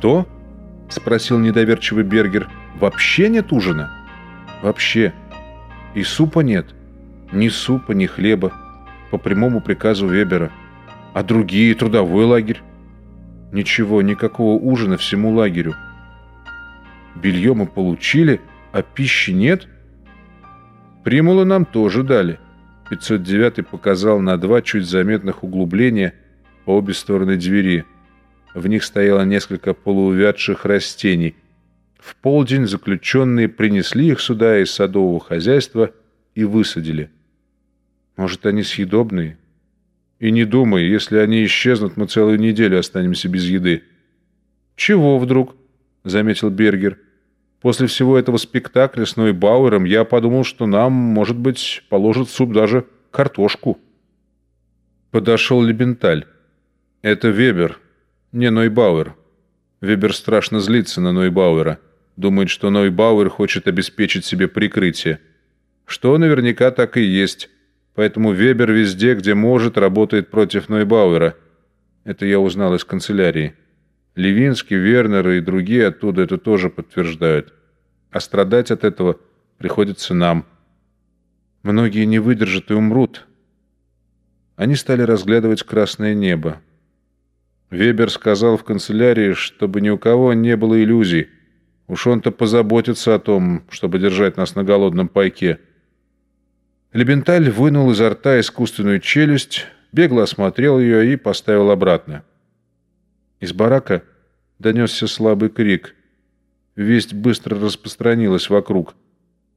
«Что?» — спросил недоверчивый Бергер. «Вообще нет ужина?» «Вообще. И супа нет. Ни супа, ни хлеба. По прямому приказу Вебера. А другие, трудовой лагерь?» «Ничего, никакого ужина всему лагерю. Белье мы получили, а пищи нет?» «Примулы нам тоже дали». 509 показал на два чуть заметных углубления по обе стороны двери. В них стояло несколько полуувядших растений. В полдень заключенные принесли их сюда из садового хозяйства и высадили. Может, они съедобные? И не думай, если они исчезнут, мы целую неделю останемся без еды. «Чего вдруг?» — заметил Бергер. «После всего этого спектакля с Нойбауэром я подумал, что нам, может быть, положат в суп даже картошку». Подошел Лебенталь. «Это Вебер, не Нойбауэр. Вебер страшно злится на Нойбауэра. Думает, что Нойбауэр хочет обеспечить себе прикрытие. Что наверняка так и есть. Поэтому Вебер везде, где может, работает против Нойбауэра. Это я узнал из канцелярии. Левинский, Вернер и другие оттуда это тоже подтверждают. А страдать от этого приходится нам. Многие не выдержат и умрут. Они стали разглядывать красное небо. Вебер сказал в канцелярии, чтобы ни у кого не было иллюзий. Уж он-то позаботится о том, чтобы держать нас на голодном пайке. Лебенталь вынул изо рта искусственную челюсть, бегло осмотрел ее и поставил обратно. Из барака донесся слабый крик. Весть быстро распространилась вокруг.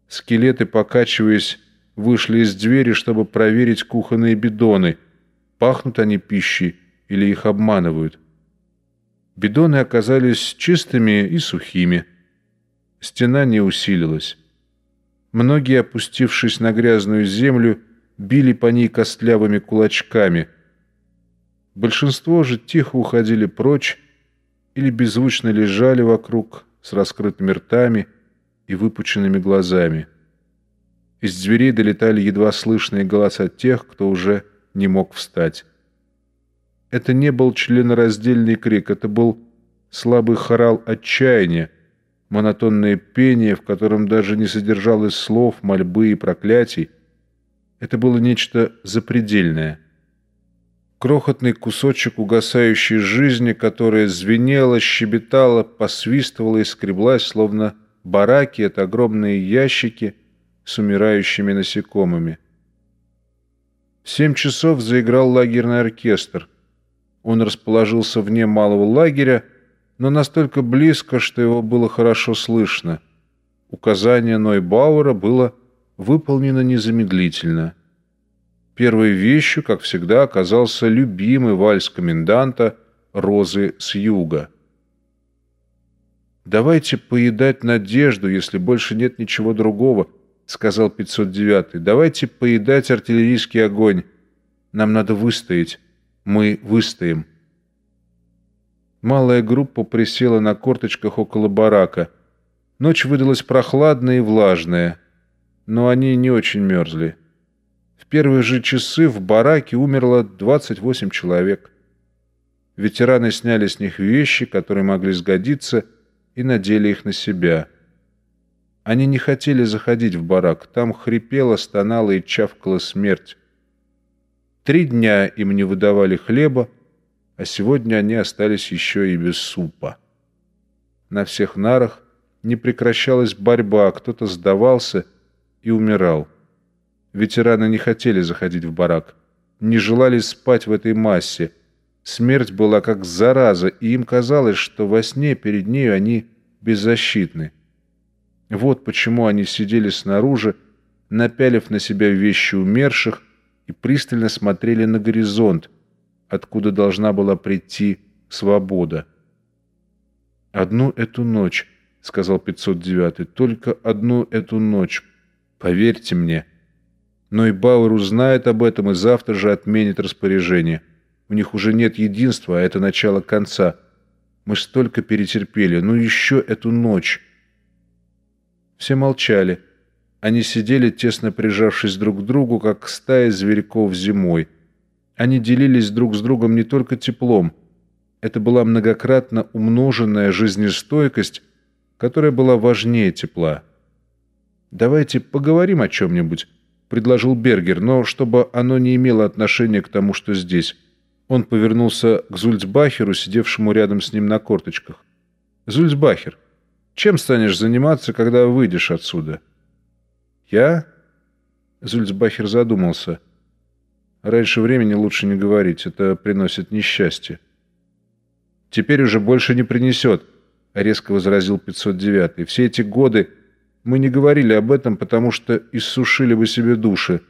Скелеты, покачиваясь, вышли из двери, чтобы проверить кухонные бидоны. Пахнут они пищей или их обманывают. Бидоны оказались чистыми и сухими. Стена не усилилась. Многие, опустившись на грязную землю, били по ней костлявыми кулачками. Большинство же тихо уходили прочь или беззвучно лежали вокруг с раскрытыми ртами и выпученными глазами. Из дверей долетали едва слышные голоса тех, кто уже не мог встать. Это не был членораздельный крик, это был слабый хорал отчаяния, монотонное пение, в котором даже не содержалось слов, мольбы и проклятий. Это было нечто запредельное. Крохотный кусочек угасающей жизни, которая звенела, щебетала, посвистывала и скреблась, словно бараки — это огромные ящики с умирающими насекомыми. В семь часов заиграл лагерный оркестр. Он расположился вне малого лагеря, но настолько близко, что его было хорошо слышно. Указание Нойбауэра было выполнено незамедлительно. Первой вещью, как всегда, оказался любимый вальс коменданта «Розы с юга». «Давайте поедать надежду, если больше нет ничего другого», — сказал 509-й. «Давайте поедать артиллерийский огонь. Нам надо выстоять» мы выстоим. Малая группа присела на корточках около барака. Ночь выдалась прохладная и влажная, но они не очень мерзли. В первые же часы в бараке умерло 28 человек. Ветераны сняли с них вещи, которые могли сгодиться, и надели их на себя. Они не хотели заходить в барак. Там хрипела, стонала и чавкала смерть. Три дня им не выдавали хлеба, а сегодня они остались еще и без супа. На всех нарах не прекращалась борьба, кто-то сдавался и умирал. Ветераны не хотели заходить в барак, не желали спать в этой массе. Смерть была как зараза, и им казалось, что во сне перед нею они беззащитны. Вот почему они сидели снаружи, напялив на себя вещи умерших, и пристально смотрели на горизонт, откуда должна была прийти свобода. «Одну эту ночь», — сказал 509-й, — «только одну эту ночь. Поверьте мне». Но и Бауэр узнает об этом и завтра же отменит распоряжение. У них уже нет единства, а это начало конца. Мы столько перетерпели, ну еще эту ночь. Все молчали. Они сидели, тесно прижавшись друг к другу, как стая зверьков зимой. Они делились друг с другом не только теплом. Это была многократно умноженная жизнестойкость, которая была важнее тепла. «Давайте поговорим о чем-нибудь», — предложил Бергер, но чтобы оно не имело отношения к тому, что здесь. Он повернулся к Зульцбахеру, сидевшему рядом с ним на корточках. «Зульцбахер, чем станешь заниматься, когда выйдешь отсюда?» «Я?» Зульцбахер задумался. «Раньше времени лучше не говорить, это приносит несчастье». «Теперь уже больше не принесет», — резко возразил 509-й. «Все эти годы мы не говорили об этом, потому что иссушили бы себе души.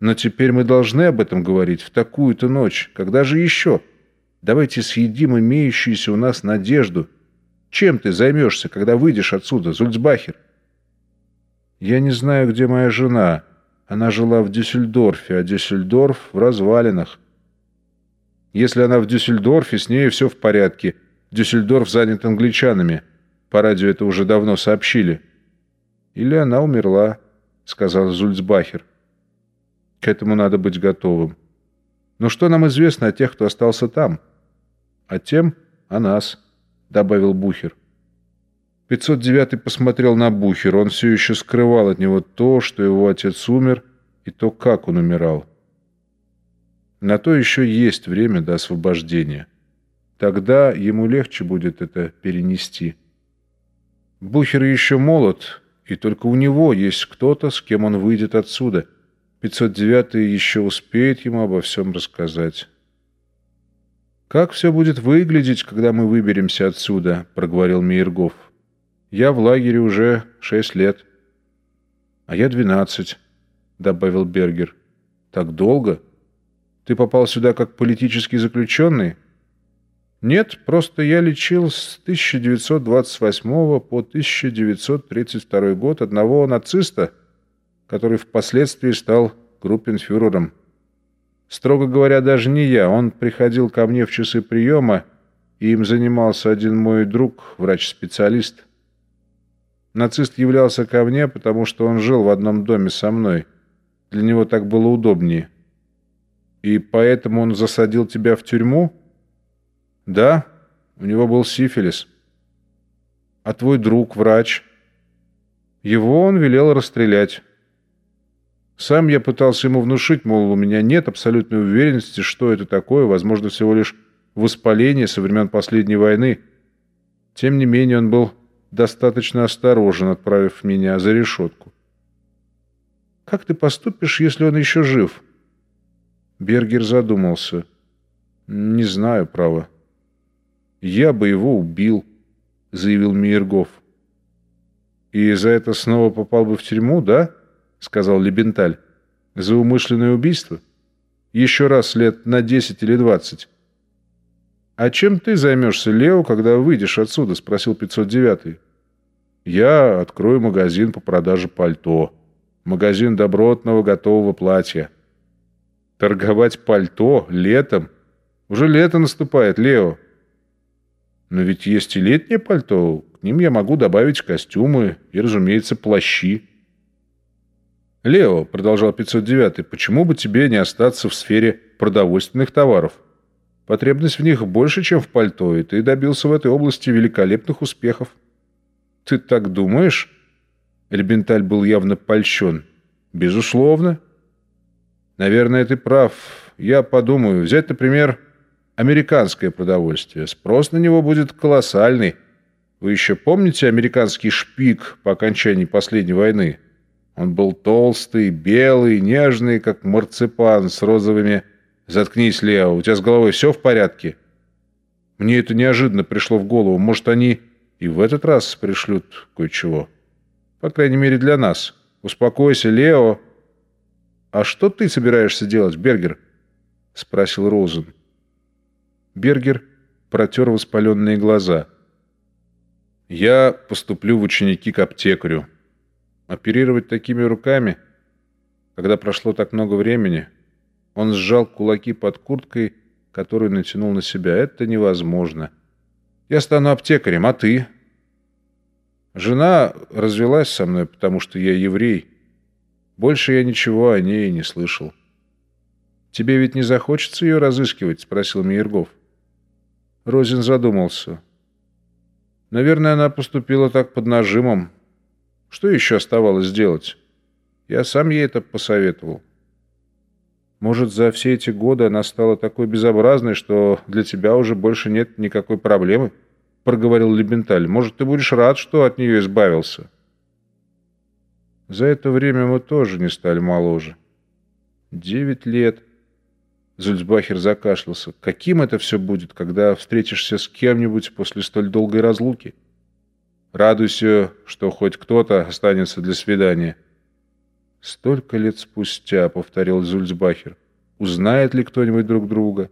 Но теперь мы должны об этом говорить в такую-то ночь. Когда же еще? Давайте съедим имеющуюся у нас надежду. Чем ты займешься, когда выйдешь отсюда, Зульцбахер?» «Я не знаю, где моя жена. Она жила в Дюссельдорфе, а Дюссельдорф в развалинах. Если она в Дюссельдорфе, с ней все в порядке. Дюссельдорф занят англичанами. По радио это уже давно сообщили». «Или она умерла», — сказал Зульцбахер. «К этому надо быть готовым. Но что нам известно о тех, кто остался там?» «А тем о нас», — добавил Бухер. 509 посмотрел на Бухер. Он все еще скрывал от него то, что его отец умер, и то, как он умирал. На то еще есть время до освобождения. Тогда ему легче будет это перенести. Бухер еще молод, и только у него есть кто-то, с кем он выйдет отсюда. 509 еще успеет ему обо всем рассказать. «Как все будет выглядеть, когда мы выберемся отсюда?» — проговорил Мейергов. Я в лагере уже шесть лет. А я двенадцать, добавил Бергер. Так долго? Ты попал сюда как политический заключенный? Нет, просто я лечил с 1928 по 1932 год одного нациста, который впоследствии стал группенфюрером. Строго говоря, даже не я. Он приходил ко мне в часы приема, и им занимался один мой друг, врач-специалист. Нацист являлся ко мне, потому что он жил в одном доме со мной. Для него так было удобнее. И поэтому он засадил тебя в тюрьму? Да, у него был сифилис. А твой друг, врач? Его он велел расстрелять. Сам я пытался ему внушить, мол, у меня нет абсолютной уверенности, что это такое, возможно, всего лишь воспаление со времен последней войны. Тем не менее, он был достаточно осторожен, отправив меня за решетку. «Как ты поступишь, если он еще жив?» Бергер задумался. «Не знаю, право». «Я бы его убил», — заявил Мейергов. «И за это снова попал бы в тюрьму, да?» — сказал Лебенталь. «За умышленное убийство? Еще раз лет на десять или двадцать». «А чем ты займешься, Лео, когда выйдешь отсюда?» — спросил 509-й. «Я открою магазин по продаже пальто. Магазин добротного готового платья». «Торговать пальто летом? Уже лето наступает, Лео». «Но ведь есть и летнее пальто. К ним я могу добавить костюмы и, разумеется, плащи». «Лео», — продолжал 509 почему бы тебе не остаться в сфере продовольственных товаров?» Потребность в них больше, чем в пальто, и ты добился в этой области великолепных успехов. Ты так думаешь? Эльбенталь был явно польщен. Безусловно. Наверное, ты прав. Я подумаю. Взять, например, американское продовольствие. Спрос на него будет колоссальный. Вы еще помните американский шпик по окончании последней войны? Он был толстый, белый, нежный, как марципан с розовыми «Заткнись, Лео, у тебя с головой все в порядке?» Мне это неожиданно пришло в голову. Может, они и в этот раз пришлют кое-чего. По крайней мере, для нас. Успокойся, Лео. «А что ты собираешься делать, Бергер?» — спросил Розен. Бергер протер воспаленные глаза. «Я поступлю в ученики к аптекарю. Оперировать такими руками, когда прошло так много времени...» Он сжал кулаки под курткой, которую натянул на себя. «Это невозможно. Я стану аптекарем, а ты?» Жена развелась со мной, потому что я еврей. Больше я ничего о ней не слышал. «Тебе ведь не захочется ее разыскивать?» — спросил Мейергов. Розин задумался. Наверное, она поступила так под нажимом. Что еще оставалось сделать? Я сам ей это посоветовал. Может, за все эти годы она стала такой безобразной, что для тебя уже больше нет никакой проблемы? Проговорил Лебенталь. Может, ты будешь рад, что от нее избавился? За это время мы тоже не стали моложе. Девять лет. Зульцбахер закашлялся. Каким это все будет, когда встретишься с кем-нибудь после столь долгой разлуки? Радуйся, что хоть кто-то останется для свидания. «Столько лет спустя», — повторил Зульцбахер. «Узнает ли кто-нибудь друг друга?»